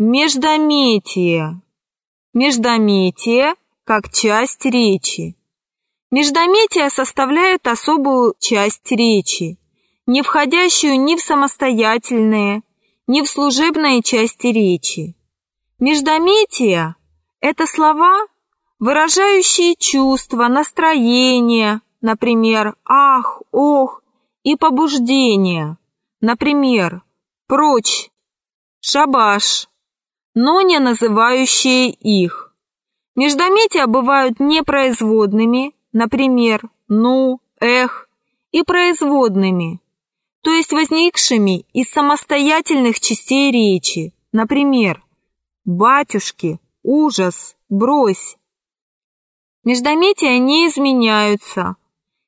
Междометие. Междометие как часть речи. Междометия составляют особую часть речи, не входящую ни в самостоятельные, ни в служебные части речи. Междометия – это слова, выражающие чувства, настроение, например, ах, ох, и побуждение, например, прочь, шабаш, но не называющие их. Междометия бывают непроизводными, например, ну, эх, и производными, то есть возникшими из самостоятельных частей речи, например, батюшки, ужас, брось. Междометия не изменяются,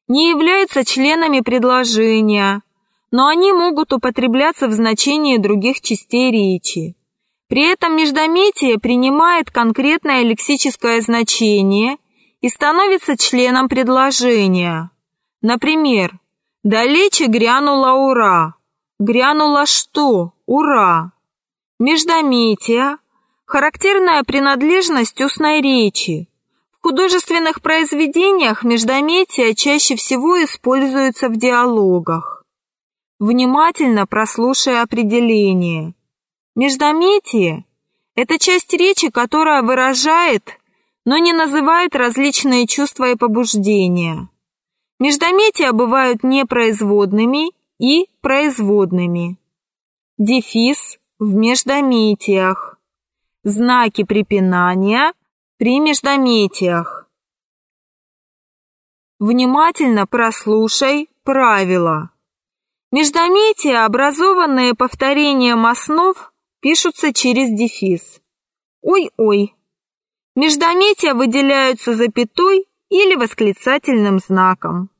не являются членами предложения, но они могут употребляться в значении других частей речи. При этом междометие принимает конкретное лексическое значение и становится членом предложения. Например, «Далече грянула ура». Грянула что? Ура. Междометие – характерная принадлежность устной речи. В художественных произведениях междометия чаще всего используются в диалогах. Внимательно прослушай определение. Междометие – это часть речи, которая выражает, но не называет различные чувства и побуждения. Междометия бывают непроизводными и производными. Дефис в междометиях. Знаки препинания при междометиях. Внимательно прослушай правила. Междометия, образованные повторением основ, пишутся через дефис. Ой-ой. Междометия выделяются запятой или восклицательным знаком.